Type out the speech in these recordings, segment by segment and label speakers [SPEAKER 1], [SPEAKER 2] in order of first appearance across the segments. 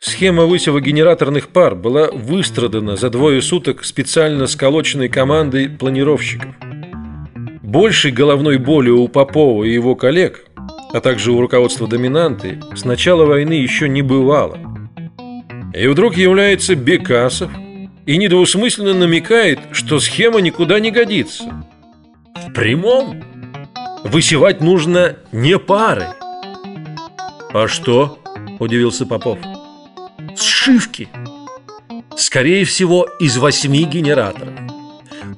[SPEAKER 1] Схема высева генераторных пар была выстрадана за двое суток специально сколоченной командой планировщиков. Большей головной боли у Попова и его коллег, а также у руководства доминанты, с начала войны еще не бывало. И вдруг является Бекасов и недвусмысленно намекает, что схема никуда не годится. В прямом высевать нужно не пары. А что? удивился Попов. Сшивки. Скорее всего, из восьми генераторов.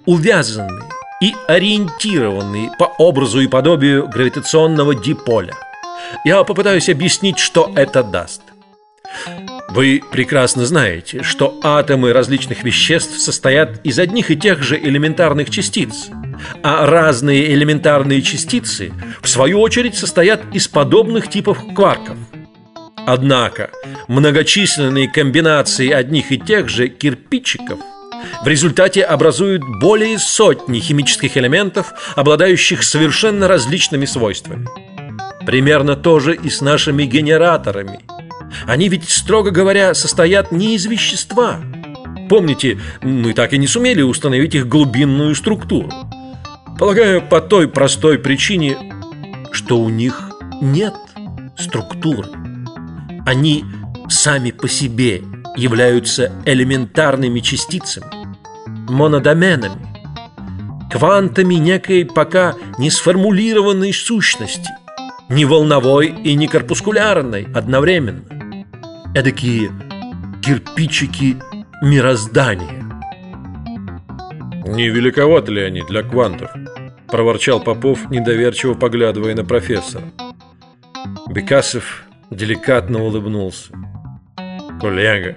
[SPEAKER 1] Увязанные и ориентированные по образу и подобию гравитационного диполя. Я попытаюсь объяснить, что это даст. Вы прекрасно знаете, что атомы различных веществ состоят из одних и тех же элементарных частиц, а разные элементарные частицы, в свою очередь, состоят из подобных типов кварков. Однако многочисленные комбинации одних и тех же кирпичиков в результате образуют более сотни химических элементов, обладающих совершенно различными свойствами. Примерно то же и с нашими генераторами – они ведь, строго говоря, состоят не из вещества. Помните, мы так и не сумели установить их глубинную структуру. Полагаю, по той простой причине, что у них нет структуры. Они сами по себе являются элементарными частицами, монодоменами, квантами некой пока не сформулированной сущности, не волновой и не корпускулярной одновременно эдакие кирпичики мироздания.
[SPEAKER 2] Не великоваты ли они для квантов? проворчал Попов, недоверчиво поглядывая на профессора.
[SPEAKER 1] Бекасов деликатно улыбнулся. Коллега,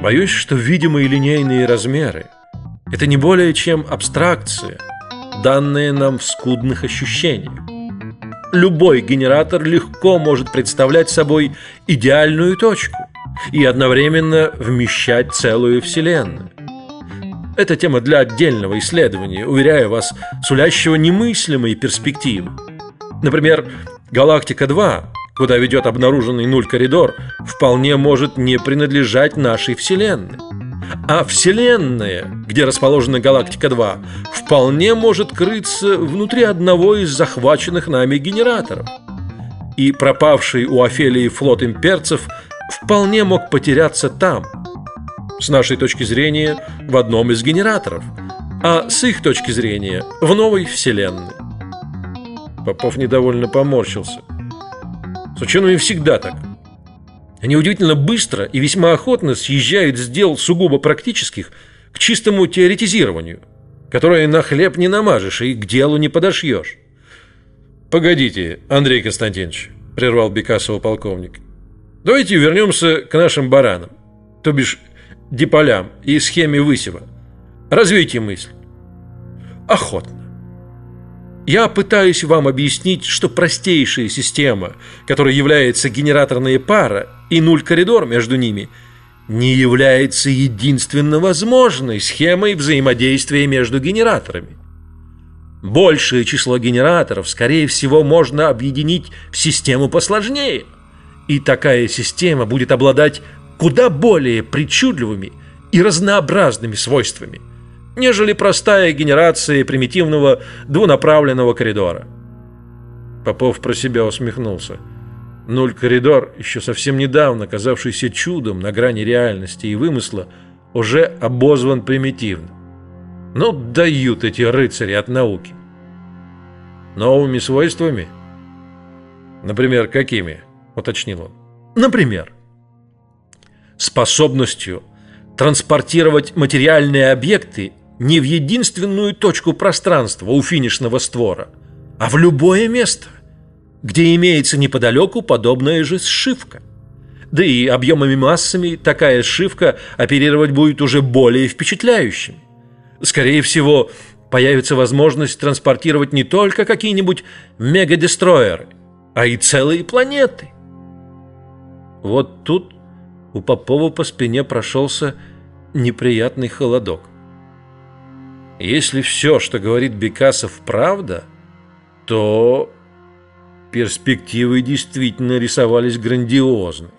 [SPEAKER 1] боюсь, что видимые линейные размеры это не более чем абстракция, данная нам в скудных ощущениях. Любой генератор легко может представлять собой идеальную точку и одновременно вмещать целую вселенную. Это тема для отдельного исследования, уверяю вас, сулящего немыслимые перспективы. Например, галактика 2, куда ведет обнаруженный нуль коридор, вполне может не принадлежать нашей вселенной. А Вселенная, где расположена галактика 2, вполне может крыться внутри одного из захваченных нами генераторов. И пропавший у Офелии флот имперцев вполне мог потеряться там. С нашей точки зрения, в одном из генераторов, а с их точки зрения, в новой Вселенной.
[SPEAKER 2] Попов недовольно поморщился. С учеными всегда так. Они удивительно быстро и весьма охотно съезжают с дел сугубо практических к чистому теоретизированию, которое на хлеб не намажешь и к делу не подошьешь. Погодите, Андрей Константинович, прервал Бекасова полковник. Давайте вернемся к нашим баранам, то бишь диполям и схеме высева. Развейте мысль.
[SPEAKER 1] Охотно. Я пытаюсь вам объяснить, что простейшая система, которая является генераторная пара и нуль-коридор между ними, не является единственно возможной схемой взаимодействия между генераторами. Большее число генераторов, скорее всего, можно объединить в систему посложнее, и такая система будет обладать куда более причудливыми и разнообразными свойствами – нежели простая генерация примитивного двунаправленного коридора.
[SPEAKER 2] Попов про себя усмехнулся. Нуль коридор, еще совсем недавно казавшийся чудом на грани реальности и вымысла, уже обозван примитивно. Ну, дают эти рыцари от науки. Новыми свойствами? Например, какими? Уточнил он.
[SPEAKER 1] Например, способностью транспортировать материальные объекты не в единственную точку пространства у финишного створа, а в любое место, где имеется неподалеку подобная же сшивка. Да и объемами массами такая сшивка оперировать будет уже более впечатляющим. Скорее всего, появится возможность транспортировать не только какие-нибудь мегадестроеры, а и целые планеты.
[SPEAKER 2] Вот тут у Попова по спине прошелся неприятный холодок. Если все, что говорит Бекасов, правда, то перспективы действительно рисовались грандиозные.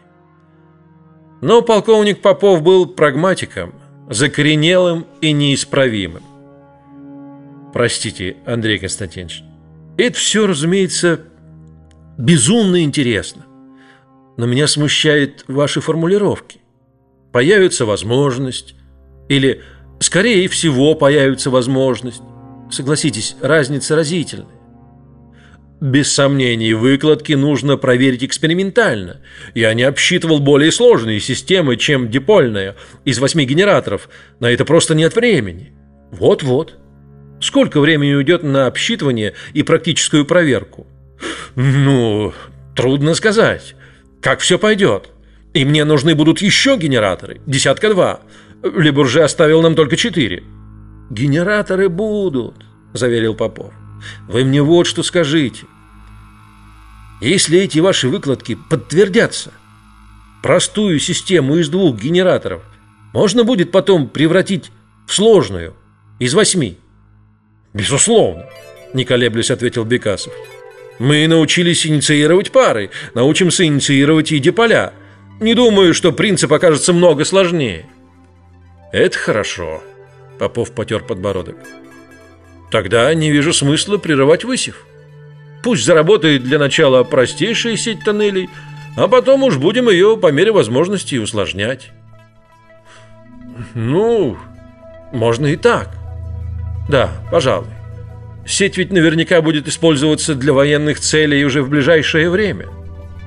[SPEAKER 2] Но полковник Попов был прагматиком, закоренелым и неисправимым. Простите, Андрей Константинович, это все, разумеется, безумно интересно. Но меня смущают ваши формулировки. Появится возможность, или, скорее всего, появится возможность. Согласитесь, разница разительная. Без сомнений, выкладки нужно проверить экспериментально. Я не обсчитывал более сложные системы, чем дипольная, из восьми генераторов. На это просто нет времени. Вот-вот. Сколько времени уйдет на обсчитывание и практическую проверку? Ну, трудно сказать. Как все пойдет? И мне нужны будут еще генераторы, десятка два. Лебурже оставил нам только четыре. Генераторы будут, заверил Попов. Вы мне вот что скажите. Если эти ваши выкладки подтвердятся, простую систему из двух генераторов можно будет потом превратить в сложную из восьми. Безусловно, не колеблясь, ответил Бекасов. Мы научились инициировать пары, научимся инициировать и диполя. Не думаю, что принцип окажется много сложнее. Это хорошо. Попов потер подбородок. Тогда не вижу смысла прерывать высев. Пусть заработает для начала простейшая сеть тоннелей, а потом уж будем ее по мере возможности усложнять. Ну, можно и так. Да, пожалуй. Сеть ведь наверняка будет использоваться для военных целей уже в ближайшее время.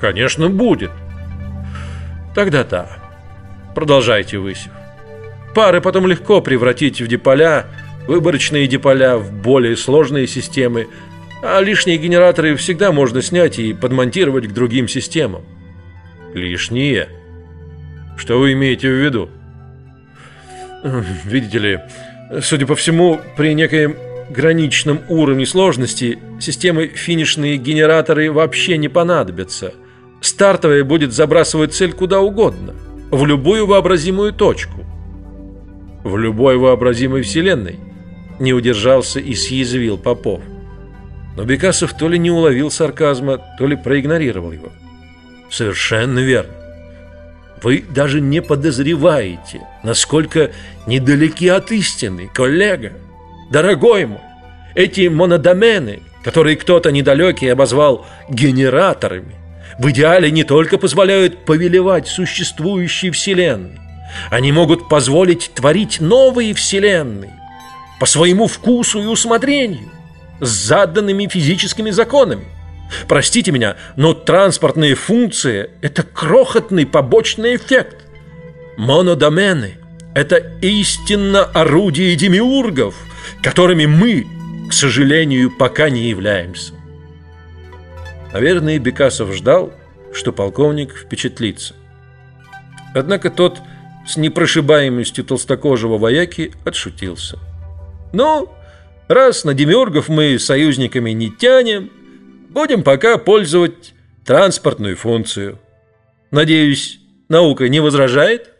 [SPEAKER 2] Конечно, будет. Тогда да. Продолжайте высев. Пары потом легко превратить в диполя, выборочные диполя в более сложные системы, а лишние генераторы всегда можно снять и подмонтировать к другим системам. Лишние? Что вы имеете в виду? Видите ли, судя по всему, при некоем граничном уровне сложности системы финишные генераторы вообще не понадобятся. Стартовая будет забрасывать цель куда угодно, в любую вообразимую точку. В любой вообразимой вселенной не удержался и съязвил Попов. Но Бекасов то ли не уловил сарказма, то ли проигнорировал его. Совершенно верно. Вы даже не подозреваете, насколько недалеки от истины, коллега. Дорогой мой, эти монодомены, которые кто-то недалекий обозвал генераторами, в идеале не только позволяют повелевать существующей вселенной, они могут позволить творить новые вселенные по своему вкусу и усмотрению, с заданными физическими законами. Простите меня, но транспортные функции – это крохотный побочный эффект. Монодомены – это истинно орудие демиургов, которыми мы, к сожалению, пока не являемся. Наверное, Бекасов ждал, что полковник впечатлится. Однако тот с непрошибаемостью толстокожего вояки отшутился. «Ну, раз на демиургов мы союзниками не тянем, будем пока пользовать транспортную функцию. Надеюсь, наука не возражает?»